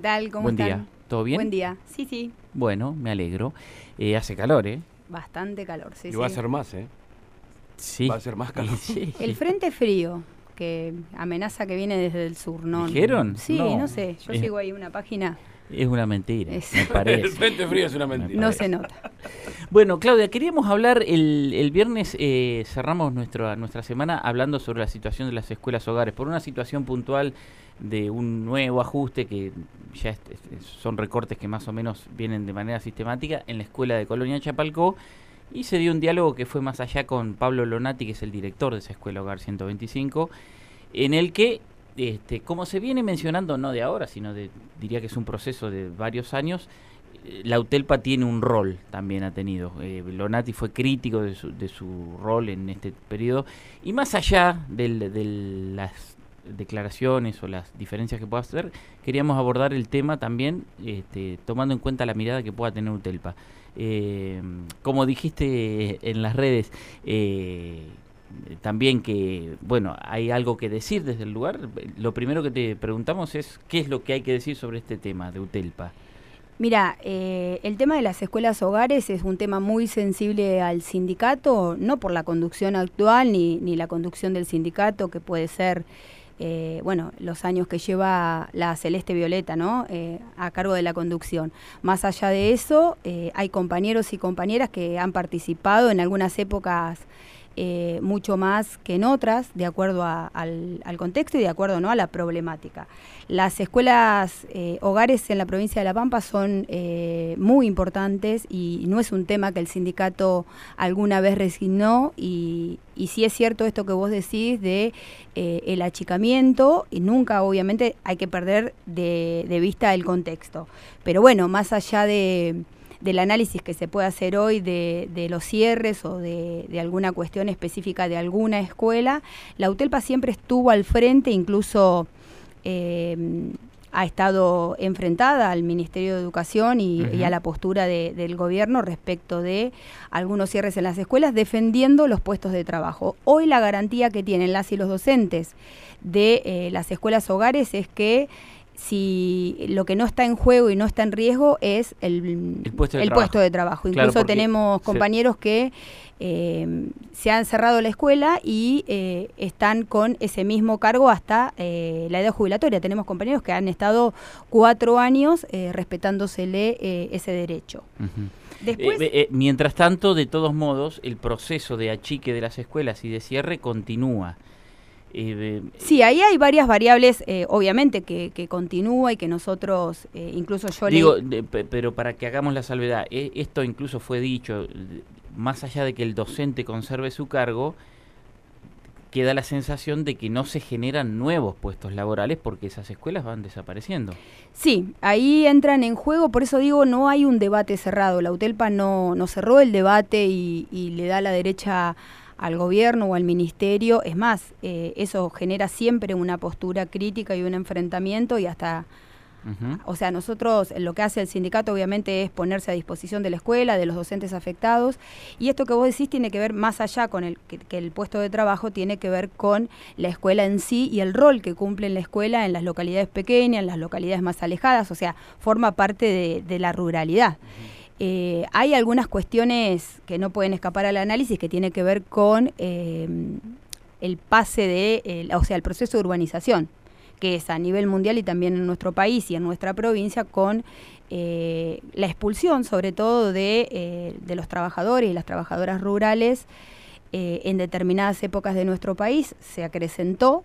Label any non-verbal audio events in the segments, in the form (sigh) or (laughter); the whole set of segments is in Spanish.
¿Qué tal? ¿Cómo Buen están? día. ¿Todo bien? Buen día. Sí, sí. Bueno, me alegro. Eh, hace calor, ¿eh? Bastante calor, sí, y sí. va a ser más, ¿eh? Sí. Va a ser más calor. (laughs) Sí. El frente frío, que amenaza que viene desde el sur, ¿no? ¿Dijeron? Sí, no, No. sé. Yo Eh. sigo ahí una página, Es una mentira, Es- me El parece. frente frío es una mentira. no se nota. (laughs) Bueno, Claudia, queríamos hablar, el, el viernes eh, cerramos nuestra, nuestra semana hablando sobre la situación de las escuelas hogares, por una situación puntual de un nuevo ajuste que ya es- es- son recortes que más o menos vienen de manera sistemática en la escuela de Colonia Chapalcó y se dio un diálogo que fue más allá con Pablo Lonati, que es el director de esa escuela Hogar 125, en el que, este, como se viene mencionando, no de ahora, sino de, diría que es un proceso de varios años, eh, la UTELPA tiene un rol, también ha tenido. Eh, Lonati fue crítico de su, de su rol en este periodo. Y más allá de las declaraciones o las diferencias que pueda hacer, queríamos abordar el tema también este, tomando en cuenta la mirada que pueda tener UTELPA. Eh, como dijiste en las redes, eh, también que, bueno, hay algo que decir desde el lugar. Lo primero que te preguntamos es qué es lo que hay que decir sobre este tema de UTELPA. Mira, eh, el tema de las escuelas hogares es un tema muy sensible al sindicato, no por la conducción actual ni, ni la conducción del sindicato, que puede ser, eh, bueno, los años que lleva la Celeste Violeta, ¿no? Eh, a cargo de la conducción. Más allá de eso, eh, hay compañeros y compañeras que han participado en algunas épocas eh, mucho más que en otras, de acuerdo al, contexto y de acuerdo ¿no? a la problemática. Las escuelas eh, hogares en la provincia de La Pampa son eh, muy importantes y no es un tema que el sindicato alguna vez resignó y, sí es cierto esto que vos decís de el achicamiento y nunca obviamente hay que perder de, de vista el contexto. Pero bueno, más allá de del análisis que se puede hacer hoy de, de los cierres o de, de alguna cuestión específica de alguna escuela, la UTELPA siempre estuvo al frente, incluso eh, ha estado enfrentada al Ministerio de Educación y, y a la postura de- del gobierno respecto de algunos cierres en las escuelas, defendiendo los puestos de trabajo. Hoy la garantía que tienen las y los docentes de eh, las escuelas hogares es que si lo que no está en juego y no está en riesgo es el, El puesto de el trabajo. puesto de trabajo. Incluso tenemos se- compañeros que eh, se han cerrado la escuela y eh, están con ese mismo cargo hasta eh, la edad jubilatoria. Tenemos compañeros que han estado cuatro años eh, respetándosele eh, ese derecho. Después, Eh, eh, mientras tanto, de todos modos, el proceso de achique de las escuelas y de cierre continúa. Eh, sí, ahí hay varias variables, eh, obviamente, que, que continúa y que nosotros, eh, incluso yo digo, leí- de- pe- pero para que hagamos la salvedad, eh, esto incluso fue dicho, más allá de que el docente conserve su cargo, queda la sensación de que no se generan nuevos puestos laborales porque esas escuelas van desapareciendo. Sí, ahí entran en juego, por eso digo, no hay un debate cerrado. La UTELPA no, no cerró el debate y, y le da la derecha al gobierno o al ministerio. Es más, eh, eso genera siempre una postura crítica y un enfrentamiento y hasta... O sea, nosotros lo que hace el sindicato obviamente es ponerse a disposición de la escuela, de los docentes afectados, y esto que vos decís tiene que ver más allá con el que, que el puesto de trabajo, tiene que ver con la escuela en sí y el rol que cumple en la escuela en las localidades pequeñas, en las localidades más alejadas, o sea, forma parte de, de la ruralidad. Eh, hay algunas cuestiones que no pueden escapar al análisis que tiene que ver con eh, el pase de, el- o sea, el proceso de urbanización que es a nivel mundial y también en nuestro país y en nuestra provincia con eh, la expulsión sobre todo de, eh, los trabajadores y las trabajadoras rurales en determinadas épocas de nuestro país. Se acrecentó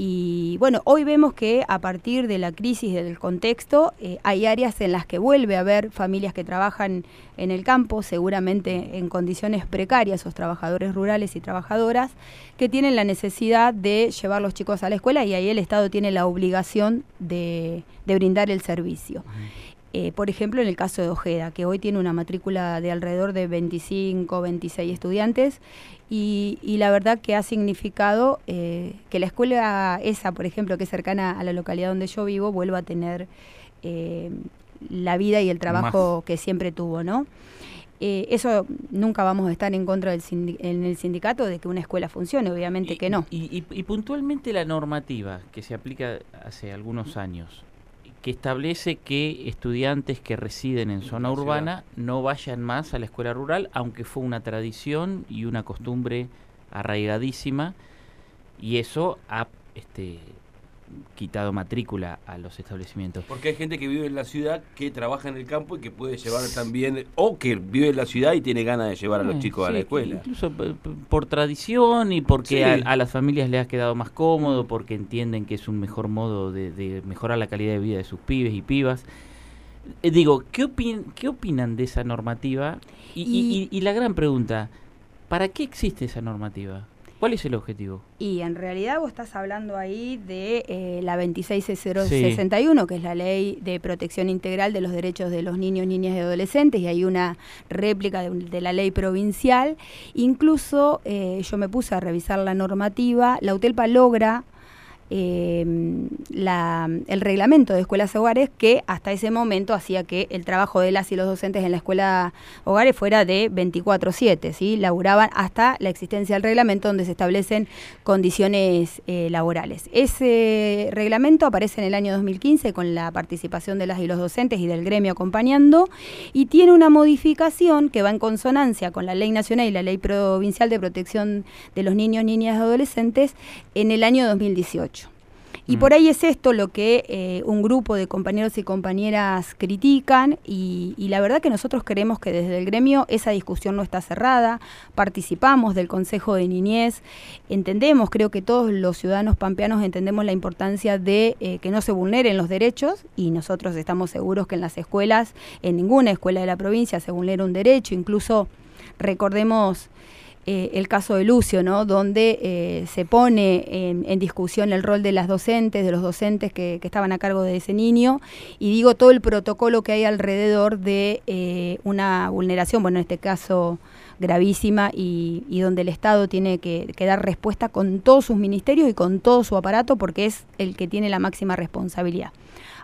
y bueno, hoy vemos que a partir de la crisis del contexto eh, hay áreas en las que vuelve a haber familias que trabajan en el campo, seguramente en condiciones precarias, esos trabajadores rurales y trabajadoras, que tienen la necesidad de llevar los chicos a la escuela y ahí el Estado tiene la obligación de brindar el servicio. Eh, por ejemplo, en el caso de Ojeda, que hoy tiene una matrícula de alrededor de 25, 26 estudiantes, y, y la verdad que ha significado eh, que la escuela esa, por ejemplo, que es cercana a la localidad donde yo vivo, vuelva a tener eh, la vida y el trabajo que siempre tuvo, ¿no? Eh, eso nunca vamos a estar en contra del en el sindicato de que una escuela funcione, obviamente Y- que no. Y, y- y puntualmente la normativa que se aplica hace algunos años, que establece que estudiantes que residen en zona urbana no vayan más a la escuela rural, aunque fue una tradición y una costumbre arraigadísima, y eso ha este, quitado matrícula a los establecimientos. Porque hay gente que vive en la ciudad, que trabaja en el campo y que puede llevar también, o que vive en la ciudad y tiene ganas de llevar a los Eh, chicos a sí, la que escuela. Incluso por tradición y porque Sí. a, a las familias les ha quedado más cómodo, porque entienden que es un mejor modo de, de mejorar la calidad de vida de sus pibes y pibas. Eh, digo, ¿qué, opin- ¿qué opinan de esa normativa? Y, y- y- y la gran pregunta, ¿para qué existe esa normativa? ¿Cuál es el objetivo? Y en realidad vos estás hablando ahí de eh, la 26061, que es la ley de protección integral de los derechos de los niños, niñas y adolescentes, y hay una réplica de, de la ley provincial. Incluso eh, yo me puse a revisar la normativa, la UTELPA logra la- el reglamento de escuelas hogares que hasta ese momento hacía que el trabajo de las y los docentes en la escuela hogares fuera de 24/7, ¿sí? laburaban hasta la existencia del reglamento donde se establecen condiciones eh, laborales. Ese reglamento aparece en el año 2015 con la participación de las y los docentes y del gremio acompañando y tiene una modificación que va en consonancia con la ley nacional y la ley provincial de protección de los niños, niñas y adolescentes en el año 2018. Y Mm. por ahí es esto lo que eh, un grupo de compañeros y compañeras critican y, y la verdad que nosotros creemos que desde el gremio esa discusión no está cerrada, participamos del Consejo de Niñez, entendemos, creo que todos los ciudadanos pampeanos entendemos la importancia de eh, que no se vulneren los derechos y nosotros estamos seguros que en las escuelas, en ninguna escuela de la provincia se vulnera un derecho, incluso recordemos eh, el caso de Lucio, ¿no? donde eh, se pone en, discusión el rol de las docentes, de los docentes que, que estaban a cargo de ese niño, y digo todo el protocolo que hay alrededor de eh, una vulneración, bueno, en este caso gravísima, y, y donde el Estado tiene que, que dar respuesta con todos sus ministerios y con todo su aparato, porque es el que tiene la máxima responsabilidad.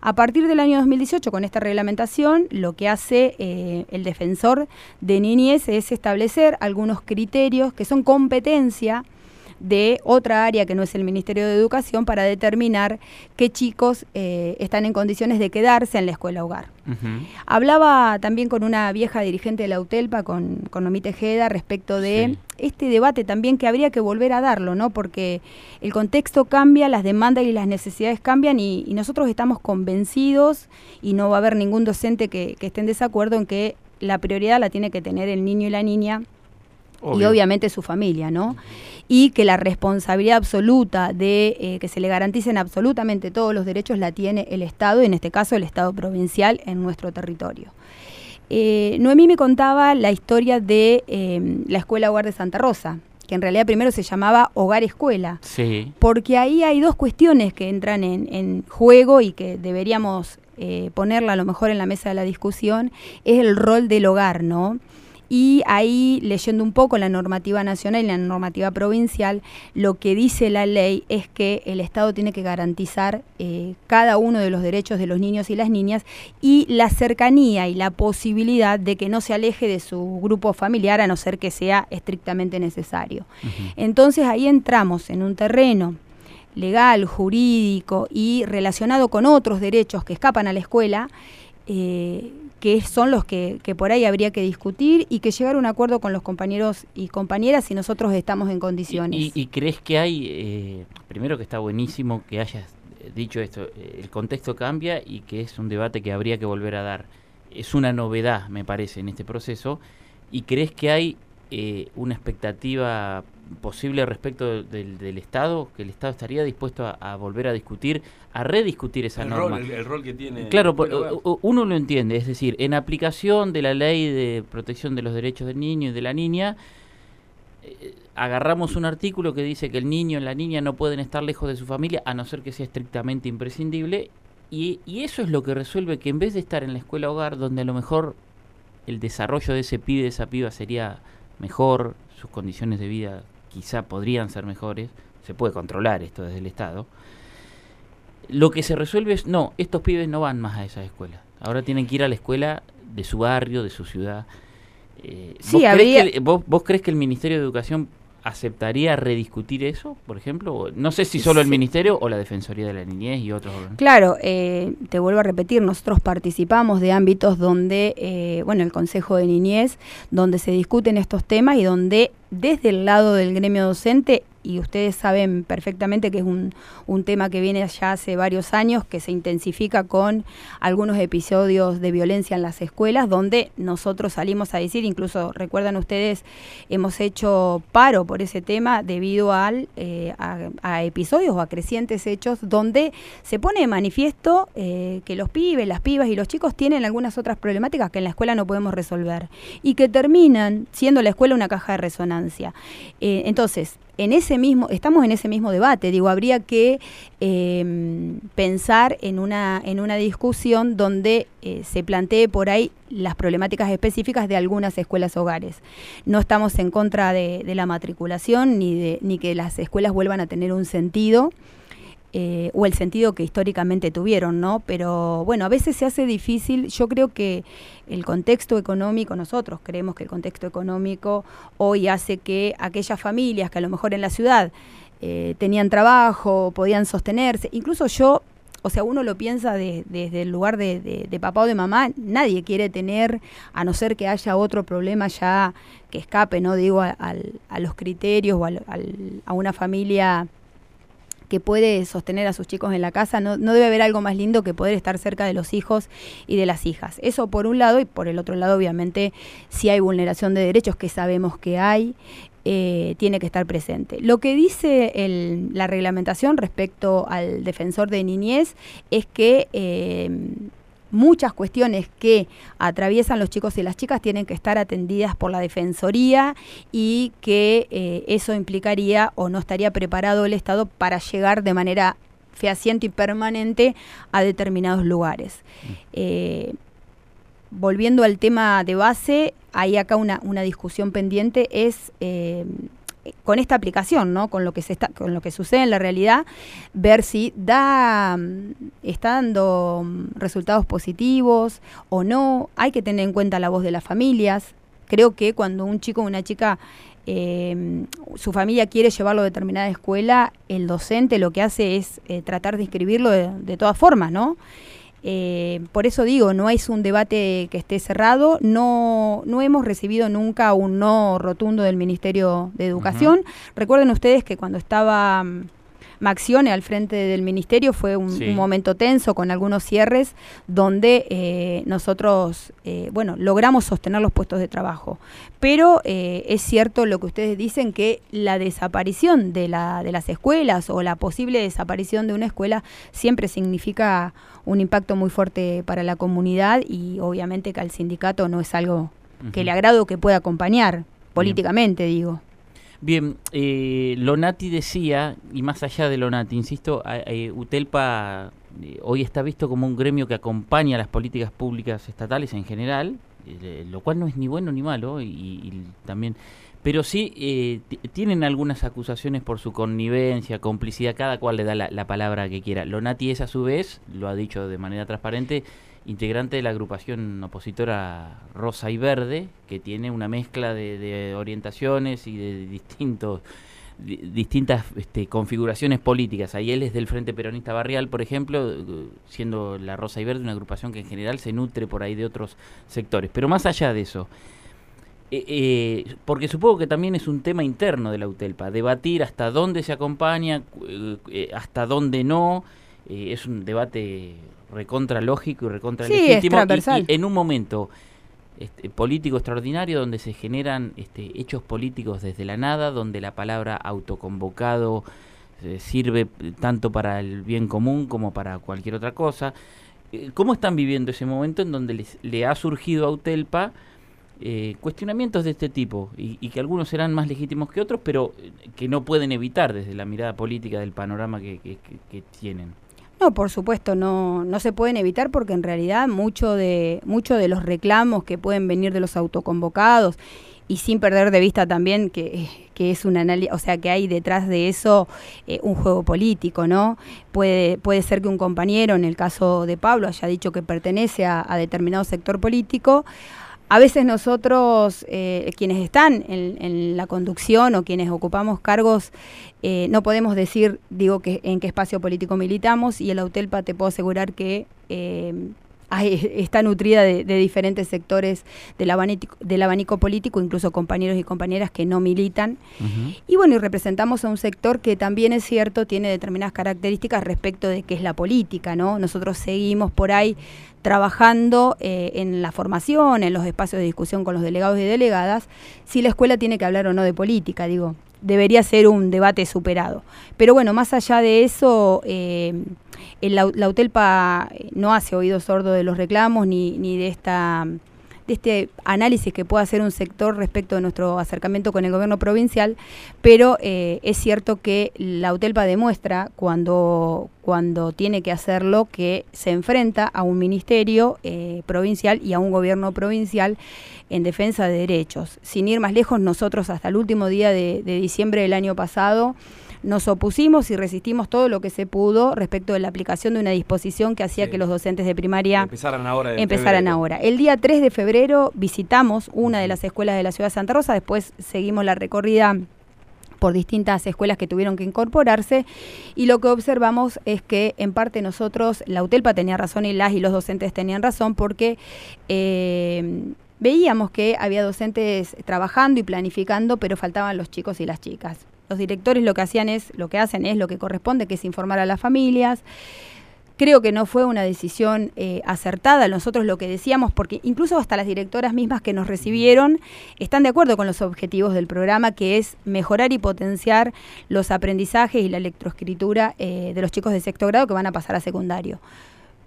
A partir del año 2018, con esta reglamentación, lo que hace eh, el defensor de niñez es establecer algunos criterios que son competencia de otra área que no es el Ministerio de Educación para determinar qué chicos eh, están en condiciones de quedarse en la escuela hogar. Hablaba también con una vieja dirigente de la UTELPA, con, con Nomi Tejeda, respecto de Sí. este debate también que habría que volver a darlo, ¿no? Porque el contexto cambia, las demandas y las necesidades cambian y, y nosotros estamos convencidos y no va a haber ningún docente que, que esté en desacuerdo en que la prioridad la tiene que tener el niño y la niña y obviamente su familia, ¿no? Y que la responsabilidad absoluta de eh, que se le garanticen absolutamente todos los derechos la tiene el Estado, y en este caso el Estado provincial en nuestro territorio. Eh, Noemí me contaba la historia de eh, la Escuela Hogar de Santa Rosa, que en realidad primero se llamaba Hogar Escuela, Sí. porque ahí hay dos cuestiones que entran en, en juego y que deberíamos eh, ponerla a lo mejor en la mesa de la discusión, es el rol del hogar, ¿no? Y ahí, leyendo un poco la normativa nacional y la normativa provincial, lo que dice la ley es que el Estado tiene que garantizar eh, cada uno de los derechos de los niños y las niñas y la cercanía y la posibilidad de que no se aleje de su grupo familiar a no ser que sea estrictamente necesario. Entonces ahí entramos en un terreno legal, jurídico y relacionado con otros derechos que escapan a la escuela, eh, que son los que, por ahí habría que discutir y que llegar a un acuerdo con los compañeros y compañeras si nosotros estamos en condiciones. ¿Y, y crees que hay, eh, primero que está buenísimo que hayas eh, dicho esto, eh, el contexto cambia y que es un debate que habría que volver a dar. Es una novedad, me parece, en este proceso. ¿Y crees que hay eh, una expectativa posible respecto del, del Estado? ¿Que el Estado estaría dispuesto a volver a discutir, a rediscutir esa el, norma? rol, el, el rol que tiene. Claro, u- uno lo entiende, es decir, en aplicación de la ley de protección de los derechos del niño y de la niña, eh, agarramos un artículo que dice que el niño y la niña no pueden estar lejos de su familia a no ser que sea estrictamente imprescindible, y, y eso es lo que resuelve que en vez de estar en la escuela hogar, donde a lo mejor el desarrollo de ese pibe, de esa piba sería mejor, sus condiciones de vida quizá podrían ser mejores, se puede controlar esto desde el Estado, lo que se resuelve es, no, estos pibes no van más a esas escuelas. Ahora tienen que ir a la escuela de su barrio, de su ciudad. Eh, Sí, ¿vos, habría- crees que, el- vos, vos crees que el Ministerio de Educación aceptaría rediscutir eso, por ejemplo? No sé si solo el Ministerio o la Defensoría de la Niñez y otros. Claro, eh, te vuelvo a repetir, nosotros participamos de ámbitos donde, eh, bueno, el Consejo de Niñez, donde se discuten estos temas y donde desde el lado del gremio docente y ustedes saben perfectamente que es un, tema que viene ya hace varios años, que se intensifica con algunos episodios de violencia en las escuelas, donde nosotros salimos a decir, incluso recuerdan ustedes, hemos hecho paro por ese tema debido al, eh, a, episodios o a crecientes hechos donde se pone de manifiesto eh, que los pibes, las pibas y los chicos tienen algunas otras problemáticas que en la escuela no podemos resolver y que terminan siendo la escuela una caja de resonancia. Eh, entonces, en ese mismo, estamos en ese mismo debate, digo, habría que em, pensar en una, en una discusión donde eh, se plantee por ahí las problemáticas específicas de algunas escuelas hogares. No estamos en contra de, de la matriculación ni, de, ni que las escuelas vuelvan a tener un sentido. Eh, o el sentido que históricamente tuvieron, ¿no? Pero bueno, a veces se hace difícil, yo creo que el contexto económico, nosotros creemos que el contexto económico hoy hace que aquellas familias que a lo mejor en la ciudad eh, tenían trabajo, podían sostenerse, incluso yo o sea, uno lo piensa desde el lugar de, papá o de mamá, nadie quiere tener, a no ser que haya otro problema ya que escape, ¿no? Digo, a, los criterios o a una familia que puede sostener a sus chicos en la casa, no, no, debe haber algo más lindo que poder estar cerca de los hijos y de las hijas. Eso por un lado y por el otro lado, obviamente, si hay vulneración de derechos, que sabemos que hay, eh, tiene que estar presente. Lo que dice la reglamentación respecto al defensor de niñez es que eh, muchas cuestiones que atraviesan los chicos y las chicas tienen que estar atendidas por la Defensoría y que eh, eso implicaría o no estaría preparado el Estado para llegar de manera fehaciente y permanente a determinados lugares. Mm. Eh, volviendo al tema de base, hay acá una, una discusión pendiente, es eh, con esta aplicación, ¿no? Con lo que se está, con lo que sucede en la realidad, ver si da, mm, está dando mm, resultados positivos o no. Hay que tener en cuenta la voz de las familias. Creo que cuando un chico o una chica eh, su familia quiere llevarlo a determinada escuela, el docente lo que hace es eh, tratar de inscribirlo de, de todas formas, ¿no? Eh, por eso digo, no es un debate que esté cerrado, no, no hemos recibido nunca un no rotundo del Ministerio de Educación. Recuerden ustedes que cuando estaba mm, Maxione al frente del ministerio fue un, momento tenso con algunos cierres donde eh, nosotros, eh, bueno, logramos sostener los puestos de trabajo. Pero eh, es cierto lo que ustedes dicen que la desaparición de, la, de las escuelas o la posible desaparición de una escuela siempre significa un impacto muy fuerte para la comunidad y obviamente que al sindicato no es algo que le agrado o que pueda acompañar políticamente, digo. Bien, eh, Lonati decía, y más allá de Lonati, insisto, UTELPA eh, hoy está visto como un gremio que acompaña las políticas públicas estatales en general, eh, lo cual no es ni bueno ni malo, y, también, pero sí tienen algunas acusaciones por su connivencia, complicidad, cada cual le da la palabra que quiera. Lonati es a su vez, lo ha dicho de manera transparente, integrante de la agrupación opositora Rosa y Verde, que tiene una mezcla de, orientaciones y de distintos distintas este, configuraciones políticas. Ahí él es del Frente Peronista Barrial, por ejemplo, siendo la Rosa y Verde una agrupación que en general se nutre por ahí de otros sectores. Pero más allá de eso, eh, eh, porque supongo que también es un tema interno de la UTELPA, debatir hasta dónde se acompaña, eh, hasta dónde no, es un debate recontra lógico y recontra legítimo. Y, en un momento este, político extraordinario donde se generan este, hechos políticos desde la nada, donde la palabra autoconvocado eh, sirve tanto para el bien común como para cualquier otra cosa. Eh, ¿Cómo están viviendo ese momento en donde le ha surgido a Utelpa eh, cuestionamientos de este tipo y, que algunos serán más legítimos que otros, pero que no pueden evitar desde la mirada política del panorama que tienen? No, por supuesto, no, no se pueden evitar porque en realidad mucho de, mucho de los reclamos que pueden venir de los autoconvocados y sin perder de vista también que, es un análisis, o sea, que hay detrás de eso eh, un juego político, ¿no? Puede, puede ser que un compañero, en el caso de Pablo, haya dicho que pertenece a, determinado sector político, a veces nosotros, eh, quienes están en, la conducción o quienes ocupamos cargos, eh, no podemos decir, digo, que en qué espacio político militamos y el AUTELPA te puedo asegurar que (laughs) está nutrida de, diferentes sectores del abanico, del abanico, político, incluso compañeros y compañeras que no militan. Y bueno, y representamos a un sector que también es cierto, tiene determinadas características respecto de qué es la política, ¿no? Nosotros seguimos por ahí trabajando eh, en la formación, en los espacios de discusión con los delegados y delegadas, si la escuela tiene que hablar o no de política, digo, debería ser un debate superado. Pero bueno, más allá de eso, eh, la, UTELPA eh, no hace oído sordo de los reclamos ni, ni de esta de este análisis que puede hacer un sector respecto de nuestro acercamiento con el gobierno provincial, pero eh, es cierto que la UTELPA demuestra cuando, cuando tiene que hacerlo que se enfrenta a un ministerio eh, provincial y a un gobierno provincial en defensa de derechos. Sin ir más lejos, nosotros hasta el último día de diciembre del año pasado, nos opusimos y resistimos todo lo que se pudo respecto de la aplicación de una disposición que hacía que los docentes de primaria empezaran ahora. Empezaran ahora. El día 3 de febrero visitamos una de las escuelas de la ciudad de Santa Rosa, después seguimos la recorrida por distintas escuelas que tuvieron que incorporarse y lo que observamos es que en parte nosotros, la UTELPA tenía razón y las y los docentes tenían razón porque eh, veíamos que había docentes trabajando y planificando, pero faltaban los chicos y las chicas. Los directores lo que hacían es, lo que hacen es lo que corresponde, que es informar a las familias. Creo que no fue una decisión eh, acertada. Nosotros lo que decíamos, porque incluso hasta las directoras mismas que nos recibieron están de acuerdo con los objetivos del programa, que es mejorar y potenciar los aprendizajes y la electroescritura eh, de los chicos de sexto grado que van a pasar a secundario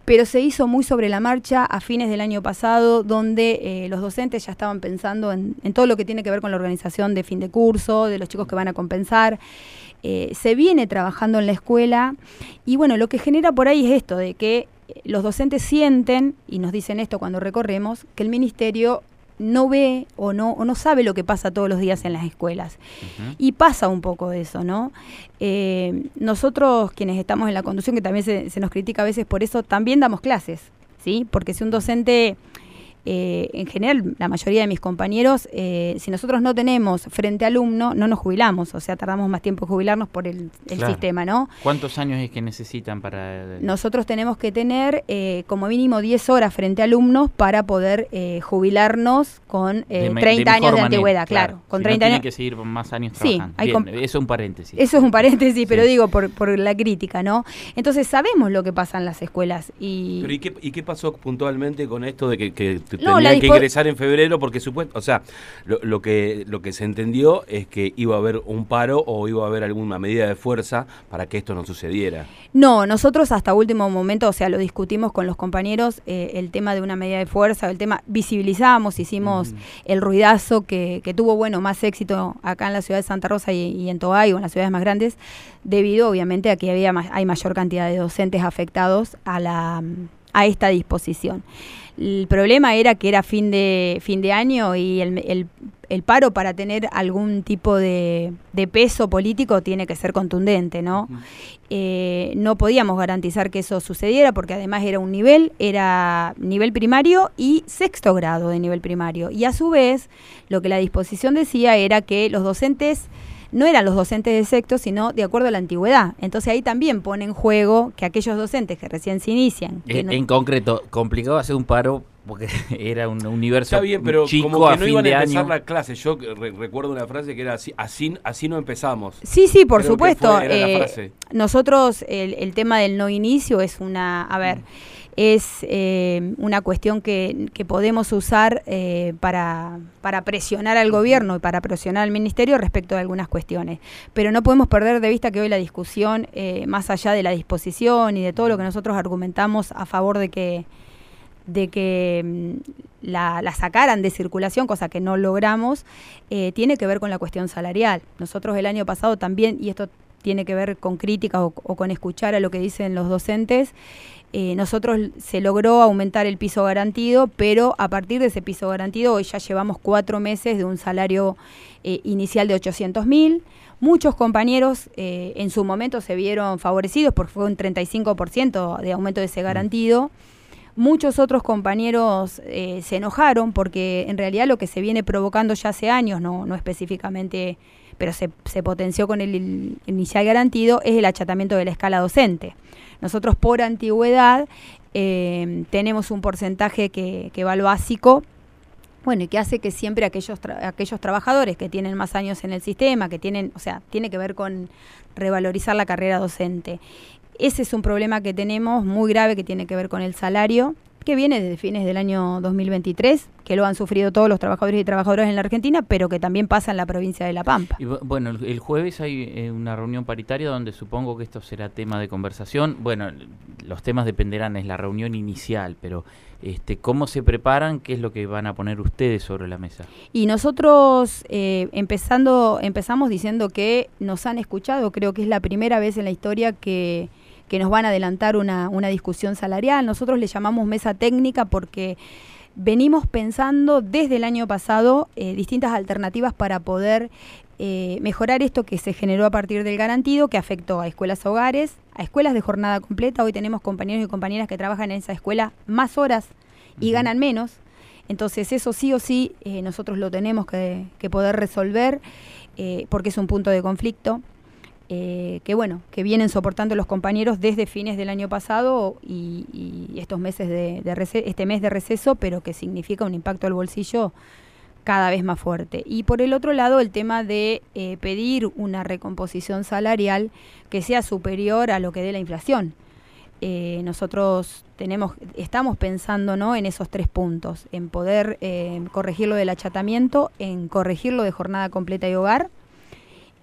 pero se hizo muy sobre la marcha a fines del año pasado, donde eh, los docentes ya estaban pensando en, todo lo que tiene que ver con la organización de fin de curso, de los chicos que van a compensar. Eh, se viene trabajando en la escuela y bueno, lo que genera por ahí es esto, de que los docentes sienten, y nos dicen esto cuando recorremos, que el ministerio no ve o no, o no sabe lo que pasa todos los días en las escuelas. Y pasa un poco de eso, ¿no? Eh, nosotros, quienes estamos en la conducción, que también se, se nos critica a veces por eso, también damos clases, ¿sí? Porque si un docente eh, en general, la mayoría de mis compañeros, eh, si nosotros no tenemos frente alumno, no nos jubilamos, o sea, tardamos más tiempo en jubilarnos por el, sistema, ¿no? ¿Cuántos años es que necesitan para...? Nosotros tenemos que tener eh, como mínimo 10 horas frente alumnos para poder jubilarnos con 30 años de antigüedad, claro. Con 30 años. que seguir más años trabajando. Sí, eso es un paréntesis. Eso es un paréntesis, pero digo por, por la crítica, ¿no? Entonces sabemos lo que pasa en las escuelas. Y... Pero ¿y qué, y qué pasó puntualmente con esto de que, que tenía que ingresar en febrero porque supuesto, o sea, lo, que lo que se entendió es que iba a haber un paro o iba a haber alguna medida de fuerza para que esto no sucediera. No, nosotros hasta último momento, o sea, lo discutimos con los compañeros, eh, el tema de una medida de fuerza, el tema visibilizamos, hicimos el ruidazo que, que, tuvo, bueno, más éxito acá en la ciudad de Santa Rosa y, en Tobay o en las ciudades más grandes, debido obviamente a que había hay mayor cantidad de docentes afectados a la a esta disposición. El problema era que era fin de, fin de año y el, el, paro para tener algún tipo de, de, peso político tiene que ser contundente, ¿no? Eh, no podíamos garantizar que eso sucediera porque además era un nivel, era nivel primario y sexto grado de nivel primario. Y a su vez, lo que la disposición decía era que los docentes no eran los docentes de sexto, sino de acuerdo a la antigüedad. Entonces ahí también pone en juego que aquellos docentes que recién se inician. en, concreto, complicado hacer un paro porque (laughs) era un universo Está bien, pero chico como que no iban a empezar la clase. Yo recuerdo una frase que era así, así, así no empezamos. Sí, sí, por supuesto. Eh, nosotros el, el, tema del no inicio es una, a ver. Mm es eh, una cuestión que, podemos usar eh, para, para, presionar al gobierno y para presionar al ministerio respecto de algunas cuestiones. Pero no podemos perder de vista que hoy la discusión, eh, más allá de la disposición y de todo lo que nosotros argumentamos a favor de que de que mm, la, sacaran de circulación, cosa que no logramos, tiene que ver con la cuestión salarial. Nosotros el año pasado también, y esto tiene que ver con críticas o, con escuchar a lo que dicen los docentes, eh, nosotros se logró aumentar el piso garantido, pero a partir de ese piso garantido hoy ya llevamos cuatro meses de un salario eh, inicial de 800 mil. Muchos compañeros eh, en su momento se vieron favorecidos porque fue un 35% de aumento de ese garantido. Muchos otros compañeros eh, se enojaron porque en realidad lo que se viene provocando ya hace años, no, no específicamente, pero se, se potenció con el, inicial garantido, es el achatamiento de la escala docente. Nosotros por antigüedad eh, tenemos un porcentaje que, que va al básico, bueno, y que hace que siempre aquellos, aquellos trabajadores que tienen más años en el sistema, que tienen, o sea, tiene que ver con revalorizar la carrera docente. Ese es un problema que tenemos muy grave que tiene que ver con el salario, que viene desde fines del año 2023, que lo han sufrido todos los trabajadores y trabajadoras en la Argentina, pero que también pasa en la provincia de La Pampa. Y bueno, el jueves hay eh, una reunión paritaria donde supongo que esto será tema de conversación. Bueno, los temas dependerán, es la reunión inicial, pero este, ¿cómo se preparan? ¿Qué es lo que van a poner ustedes sobre la mesa? Y nosotros eh, empezando, empezamos diciendo que nos han escuchado, creo que es la primera vez en la historia que que nos van a adelantar una, una discusión salarial. Nosotros le llamamos mesa técnica porque venimos pensando desde el año pasado eh, distintas alternativas para poder eh, mejorar esto que se generó a partir del garantido, que afectó a escuelas hogares, a escuelas de jornada completa. Hoy tenemos compañeros y compañeras que trabajan en esa escuela más horas y ganan menos. Entonces eso sí o sí eh, nosotros lo tenemos que, que poder resolver porque es un punto de conflicto. Eh, que bueno, que vienen soportando los compañeros desde fines del año pasado y, estos meses de, este mes de receso, pero que significa un impacto al bolsillo cada vez más fuerte. Y por el otro lado, el tema de eh, pedir una recomposición salarial que sea superior a lo que dé la inflación. Eh, nosotros tenemos, estamos pensando ¿no? en esos tres puntos, en poder corregir lo del achatamiento, en corregir lo de jornada completa y hogar,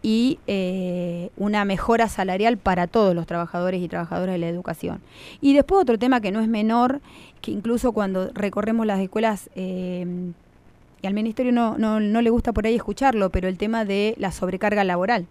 y eh, una mejora salarial para todos los trabajadores y trabajadoras de la educación. Y después otro tema que no es menor, que incluso cuando recorremos las escuelas, eh, y al Ministerio no, no, no, le gusta por ahí escucharlo, pero el tema de la sobrecarga laboral.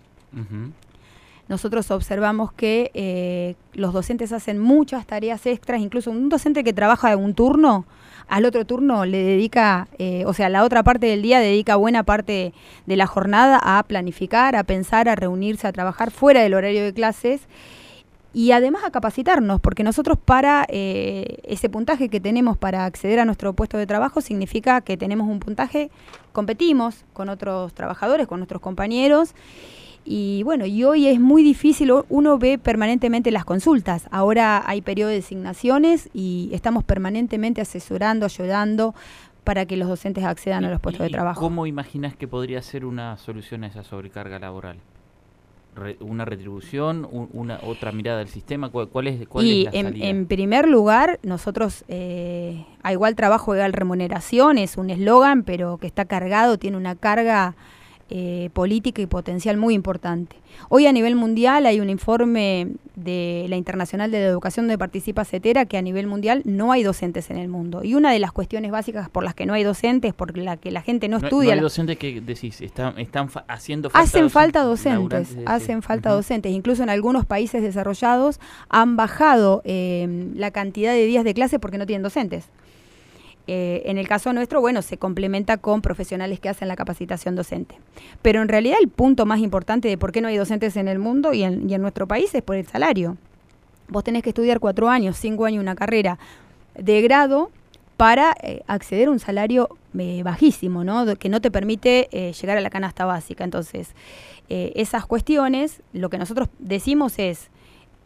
Nosotros observamos que eh, los docentes hacen muchas tareas extras, incluso un docente que trabaja un turno, al otro turno le dedica, eh, o sea, la otra parte del día dedica buena parte de la jornada a planificar, a pensar, a reunirse, a trabajar fuera del horario de clases y además a capacitarnos, porque nosotros para eh, ese puntaje que tenemos para acceder a nuestro puesto de trabajo significa que tenemos un puntaje, competimos con otros trabajadores, con nuestros compañeros y bueno, y hoy es muy difícil, uno ve permanentemente las consultas. Ahora hay periodo de designaciones y estamos permanentemente asesorando, ayudando para que los docentes accedan a los puestos de trabajo. ¿Cómo imaginas que podría ser una solución a esa sobrecarga laboral? ¿Una retribución? ¿Una otra mirada del sistema? ¿Cuál, es, cuál y es la en, en, primer lugar, nosotros, eh, a igual trabajo, igual remuneración, es un eslogan, pero que está cargado, tiene una carga eh, política y potencial muy importante. Hoy a nivel mundial hay un informe de la Internacional de la Educación donde participa CETERA que a nivel mundial no hay docentes en el mundo. Y una de las cuestiones básicas por las que no hay docentes, por la que la gente no, estudia... No hay docentes que decís, están, están haciendo falta Hacen falta docentes, hacen falta docentes. Incluso en algunos países desarrollados han bajado eh, la cantidad de días de clase porque no tienen docentes. Eh, en el caso nuestro, bueno, se complementa con profesionales que hacen la capacitación docente. Pero en realidad el punto más importante de por qué no hay docentes en el mundo y en, nuestro país es por el salario. Vos tenés que estudiar cuatro años, cinco años, una carrera de grado para eh, acceder a un salario eh, bajísimo, ¿no? que no te permite llegar a la canasta básica. Entonces, esas cuestiones, lo que nosotros decimos es,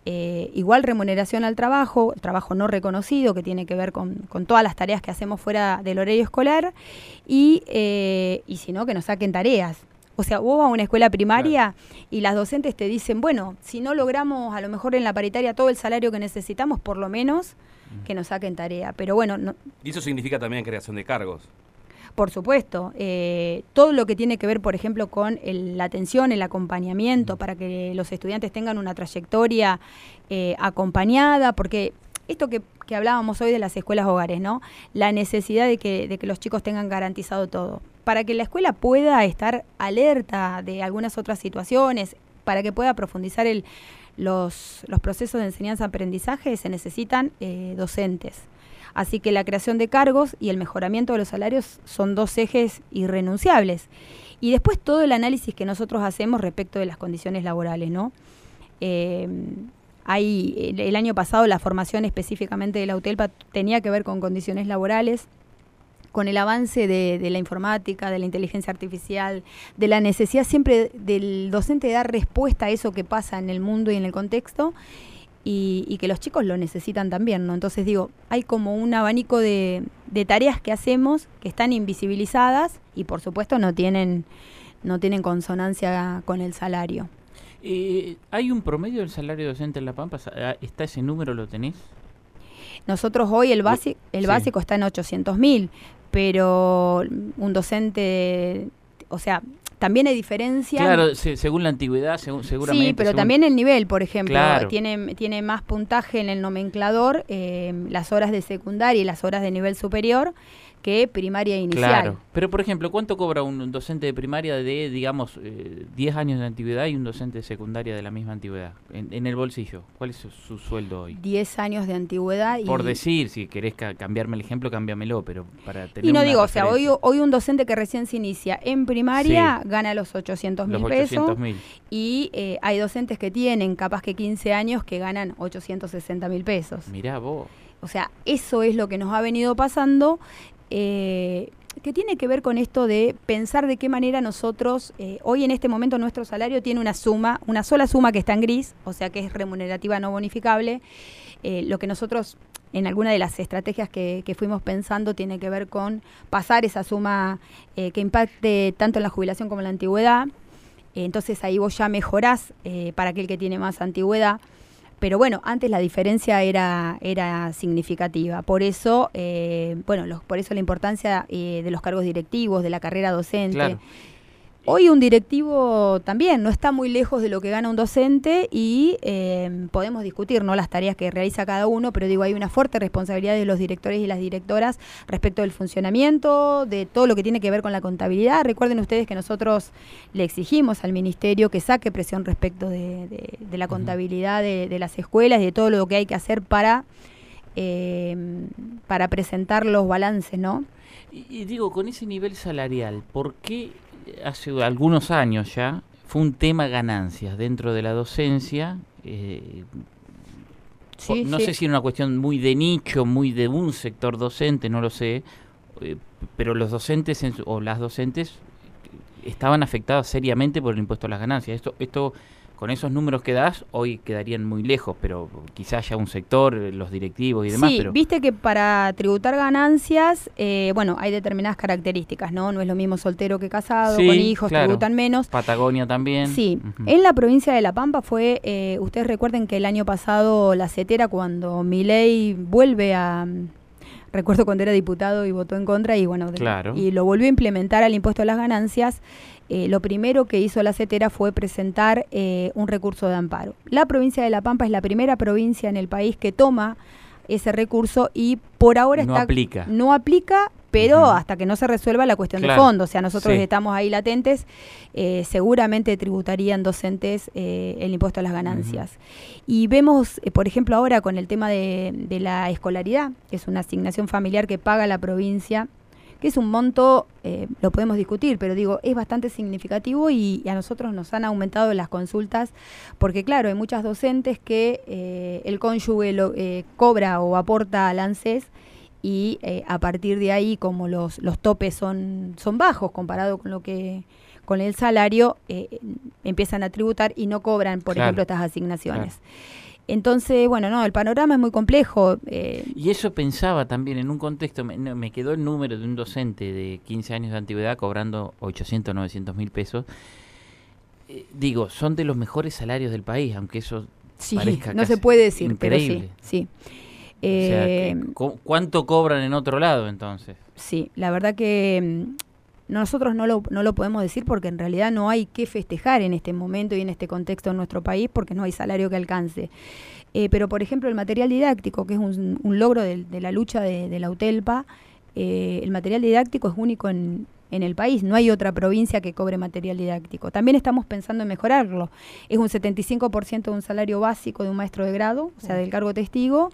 eh, igual remuneración al trabajo, trabajo no reconocido que tiene que ver con, todas las tareas que hacemos fuera del horario escolar y, eh, y si no, que nos saquen tareas. O sea, vos vas a una escuela primaria y las docentes te dicen, bueno, si no logramos a lo mejor en la paritaria todo el salario que necesitamos, por lo menos que nos saquen tarea. Pero bueno... No, y eso significa también creación de cargos. Por supuesto, eh, todo lo que tiene que ver, por ejemplo, con la atención, el acompañamiento, para que los estudiantes tengan una trayectoria eh, acompañada, porque esto que, hablábamos hoy de las escuelas hogares, ¿no? La necesidad de que, de que los chicos tengan garantizado todo. Para que la escuela pueda estar alerta de algunas otras situaciones, para que pueda profundizar el, los, los procesos de enseñanza-aprendizaje, se necesitan eh, docentes. Así que la creación de cargos y el mejoramiento de los salarios son dos ejes irrenunciables. Y después todo el análisis que nosotros hacemos respecto de las condiciones laborales, ¿no? Eh, hay el, año pasado la formación específicamente de la UTELPA tenía que ver con condiciones laborales con el avance de, la informática, de la inteligencia artificial, de la necesidad siempre del docente de dar respuesta a eso que pasa en el mundo y en el contexto, y, que los chicos lo necesitan también, ¿no? Entonces digo, hay como un abanico de, tareas que hacemos que están invisibilizadas y por supuesto no tienen, no tienen consonancia con el salario. Eh, ¿Hay un promedio del salario docente en La Pampa? ¿Está ese número, lo tenés? Nosotros hoy el, básico el básico está en 800 mil, pero un docente, o sea, también hay diferencia. Claro, según la antigüedad, seguramente. Sí, pero también el nivel, por ejemplo, tiene, tiene más puntaje en el nomenclador eh, las horas de secundaria y las horas de nivel superior que primaria inicial. Claro, pero por ejemplo, ¿cuánto cobra un docente de primaria de, digamos, 10 eh, años de antigüedad y un docente de secundaria de la misma antigüedad? En, el bolsillo, ¿cuál es su, sueldo hoy? 10 años de antigüedad. Y por decir, si querés cambiarme el ejemplo, cámbiamelo, pero para tener Y no digo, o sea, hoy, hoy un docente que recién se inicia en primaria gana los 800 mil pesos. Y eh, hay docentes que tienen capaz que 15 años que ganan 860 mil pesos. Mirá vos. O sea, eso es lo que nos ha venido pasando eh, que tiene que ver con esto de pensar de qué manera nosotros, eh, hoy en este momento nuestro salario tiene una suma, una sola suma que está en gris, o sea que es remunerativa no bonificable. Eh, lo que nosotros en alguna de las estrategias que, fuimos pensando tiene que ver con pasar esa suma que impacte tanto en la jubilación como en la antigüedad. entonces ahí vos ya mejorás para aquel que tiene más antigüedad pero bueno, antes la diferencia era, era significativa. Por eso, eh, bueno, por eso la importancia eh, de los cargos directivos, de la carrera docente. Hoy un directivo también no está muy lejos de lo que gana un docente y eh, podemos discutir no las tareas que realiza cada uno, pero digo, hay una fuerte responsabilidad de los directores y las directoras respecto del funcionamiento, de todo lo que tiene que ver con la contabilidad. Recuerden ustedes que nosotros le exigimos al ministerio que saque presión respecto de, la contabilidad de, las escuelas y de todo lo que hay que hacer para, eh, para presentar los balances, ¿no? y digo, con ese nivel salarial, ¿por qué hace algunos años ya, fue un tema ganancias dentro de la docencia. Eh, no sé si era una cuestión muy de nicho, muy de un sector docente, no lo sé, eh, pero los docentes o las docentes estaban afectadas seriamente por el impuesto a las ganancias. Esto, esto con esos números que das, hoy quedarían muy lejos, pero quizás haya un sector, eh, los directivos y demás. Sí, viste que para tributar ganancias, eh, bueno, hay determinadas características, ¿no? No es lo mismo soltero que casado, con hijos, tributan menos. Patagonia también. Sí, en la provincia de La Pampa fue, eh, ustedes recuerden que el año pasado la CETERA, cuando Milei vuelve a, recuerdo cuando era diputado y votó en contra y bueno, y lo volvió a implementar al impuesto a las ganancias, eh, lo primero que hizo la CETERA fue presentar eh, un recurso de amparo. La provincia de La Pampa es la primera provincia en el país que toma ese recurso y por ahora no está, aplica. No aplica, pero hasta que no se resuelva la cuestión de fondo, o sea, nosotros estamos ahí latentes, eh, seguramente tributarían docentes el impuesto a las ganancias. Y vemos, por ejemplo, ahora con el tema de, de la escolaridad, que es una asignación familiar que paga la provincia que es un monto, eh, lo podemos discutir, pero digo, es bastante significativo y, a nosotros nos han aumentado las consultas, porque claro, hay muchas docentes que eh, el cónyuge lo, eh, cobra o aporta al ANSES y a partir de ahí, como los, los topes son, son bajos comparado con lo que con el salario, empiezan a tributar y no cobran, por ejemplo, estas asignaciones. Entonces, bueno, no, el panorama es muy complejo. Eh. Y eso pensaba también en un contexto, me, quedó el número de un docente de 15 años de antigüedad cobrando 800, 900 mil pesos. Eh, digo, son de los mejores salarios del país, aunque eso sí, no se puede decir, increíble. pero sí. Eh, ¿Cuánto cobran en otro lado entonces? Sí, la verdad que mm, nosotros no lo, no lo podemos decir porque en realidad no hay que festejar en este momento y en este contexto en nuestro país porque no hay salario que alcance. Eh, pero, por ejemplo, el material didáctico, que es un, logro de, la lucha de, la UTELPA, eh, el material didáctico es único en, en el país. No hay otra provincia que cobre material didáctico. También estamos pensando en mejorarlo. Es un 75% de un salario básico de un maestro de grado, o sea, del cargo testigo,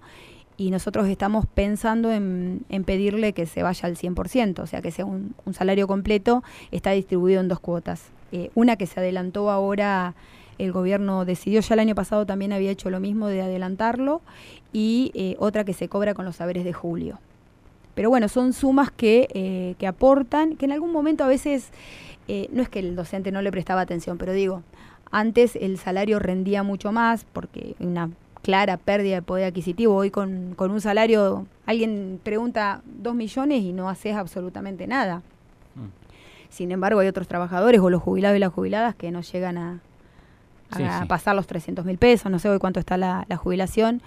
y nosotros estamos pensando en, pedirle que se vaya al 100%, o sea, que sea un, salario completo, está distribuido en dos cuotas. Eh, una que se adelantó ahora el gobierno decidió, ya el año pasado también había hecho lo mismo de adelantarlo, y eh, otra que se cobra con los saberes de julio. Pero bueno, son sumas que, eh, que aportan, que en algún momento a veces, no es que el docente no le prestaba atención, pero digo, antes el salario rendía mucho más porque una clara pérdida de poder adquisitivo. Hoy con, con un salario, alguien pregunta dos millones y no haces absolutamente nada. Mm. Sin embargo, hay otros trabajadores o los jubilados y las jubiladas que no llegan a, a pasar los 300 mil pesos, no sé hoy cuánto está la, jubilación.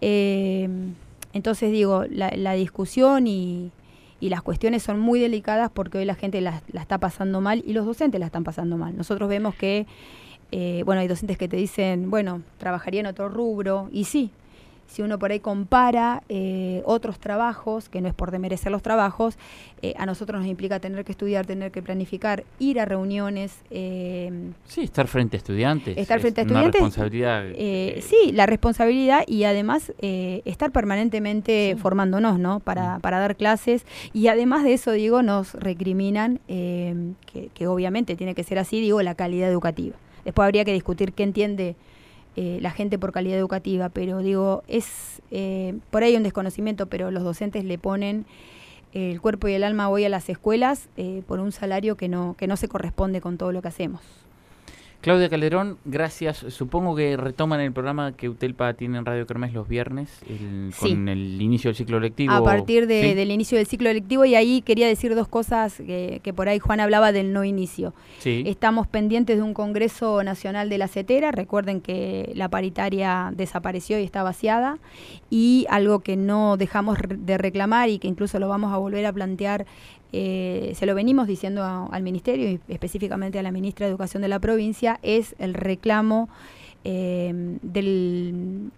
Eh, entonces digo, la, discusión y, las cuestiones son muy delicadas porque hoy la gente la, está pasando mal y los docentes la están pasando mal. Nosotros vemos que, eh, bueno, hay docentes que te dicen, bueno, trabajaría en otro rubro, y sí, si uno por ahí compara eh, otros trabajos, que no es por demerecer los trabajos, eh, a nosotros nos implica tener que estudiar, tener que planificar, ir a reuniones. Eh, sí, estar frente a estudiantes. Estar frente a estudiantes. Una responsabilidad. sí, la responsabilidad y además estar permanentemente formándonos, ¿no? Para, mm. para dar clases. Y además de eso, digo, nos recriminan, que, que obviamente tiene que ser así, digo, la calidad educativa. Después habría que discutir qué entiende eh, la gente por calidad educativa, pero digo, es eh, por ahí un desconocimiento, pero los docentes le ponen el cuerpo y el alma hoy a las escuelas eh, por un salario que no, que no se corresponde con todo lo que hacemos. Claudia Calderón, gracias. Supongo que retoman el programa que Utelpa tiene en Radio Kermés los viernes, con el inicio del ciclo lectivo. A partir del inicio del ciclo lectivo, y ahí quería decir dos cosas que, por ahí Juan hablaba del no inicio. Estamos pendientes de un Congreso Nacional de la CETERA, recuerden que la paritaria desapareció y está vaciada, y algo que no dejamos de reclamar y que incluso lo vamos a volver a plantear eh, se lo venimos diciendo al Ministerio y específicamente a la ministra de Educación de la provincia, es el reclamo eh, del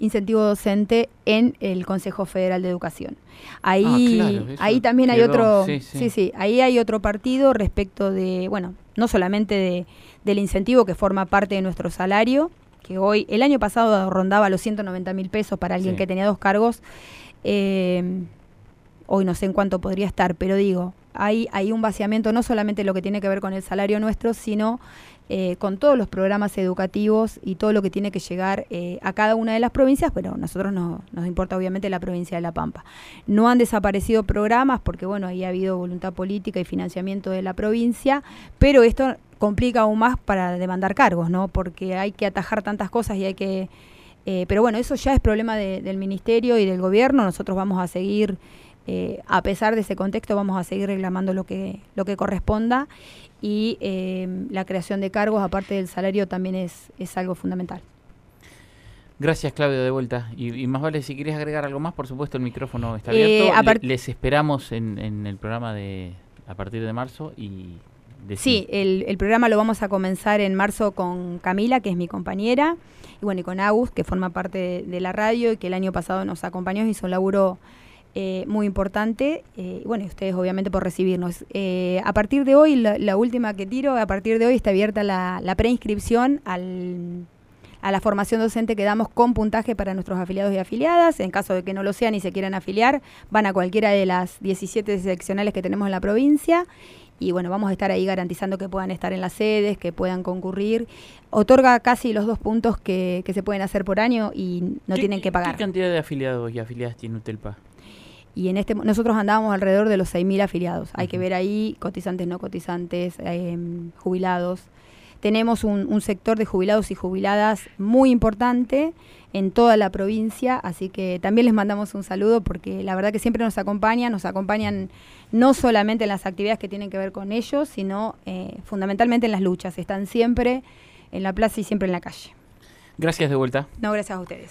incentivo docente en el Consejo Federal de Educación. Ahí, ah, ahí también hay otro, sí sí. ahí hay otro partido respecto de, bueno, no solamente de, del incentivo que forma parte de nuestro salario, que hoy, el año pasado rondaba los 190 mil pesos para alguien que tenía dos cargos. Eh, hoy no sé en cuánto podría estar, pero digo, hay, un vaciamiento no solamente lo que tiene que ver con el salario nuestro, sino eh, con todos los programas educativos y todo lo que tiene que llegar eh, a cada una de las provincias, pero a nosotros no, nos importa obviamente la provincia de La Pampa. No han desaparecido programas porque, bueno, ahí ha habido voluntad política y financiamiento de la provincia, pero esto complica aún más para demandar cargos, ¿no? Porque hay que atajar tantas cosas y hay que... Eh, pero bueno, eso ya es problema del ministerio y del gobierno, nosotros vamos a seguir eh, a pesar de ese contexto vamos a seguir reclamando lo que, lo que corresponda y eh, la creación de cargos, aparte del salario, también es, es algo fundamental. Gracias, Claudio, de vuelta. Y, más vale, si quieres agregar algo más, por supuesto, el micrófono está eh, abierto. les esperamos en, en, el programa de a partir de marzo y... Sí, el, el, programa lo vamos a comenzar en marzo con Camila, que es mi compañera, y bueno, y con Agus, que forma parte de, de la radio y que el año pasado nos acompañó, hizo un laburo eh, muy importante. Eh, bueno, ustedes obviamente por recibirnos. Eh, a partir de hoy, la, última que tiro, a partir de hoy está abierta la, la preinscripción al, a la formación docente que damos con puntaje para nuestros afiliados y afiliadas. En caso de que no lo sean y se quieran afiliar, van a cualquiera de las 17 seccionales que tenemos en la provincia. Y bueno, vamos a estar ahí garantizando que puedan estar en las sedes, que puedan concurrir. Otorga casi los dos puntos que, que se pueden hacer por año y no tienen que pagar. ¿Qué cantidad de afiliados y afiliadas tiene UTELPA? Y en este nosotros andábamos alrededor de los 6.000 afiliados. Hay que ver ahí cotizantes, no cotizantes, em, jubilados. Tenemos un, sector de jubilados y jubiladas muy importante en toda la provincia, así que también les mandamos un saludo porque la verdad que siempre nos acompañan, nos acompañan no solamente en las actividades que tienen que ver con ellos, sino eh, fundamentalmente en las luchas. Están siempre en la plaza y siempre en la calle. Gracias de vuelta. No, gracias a ustedes.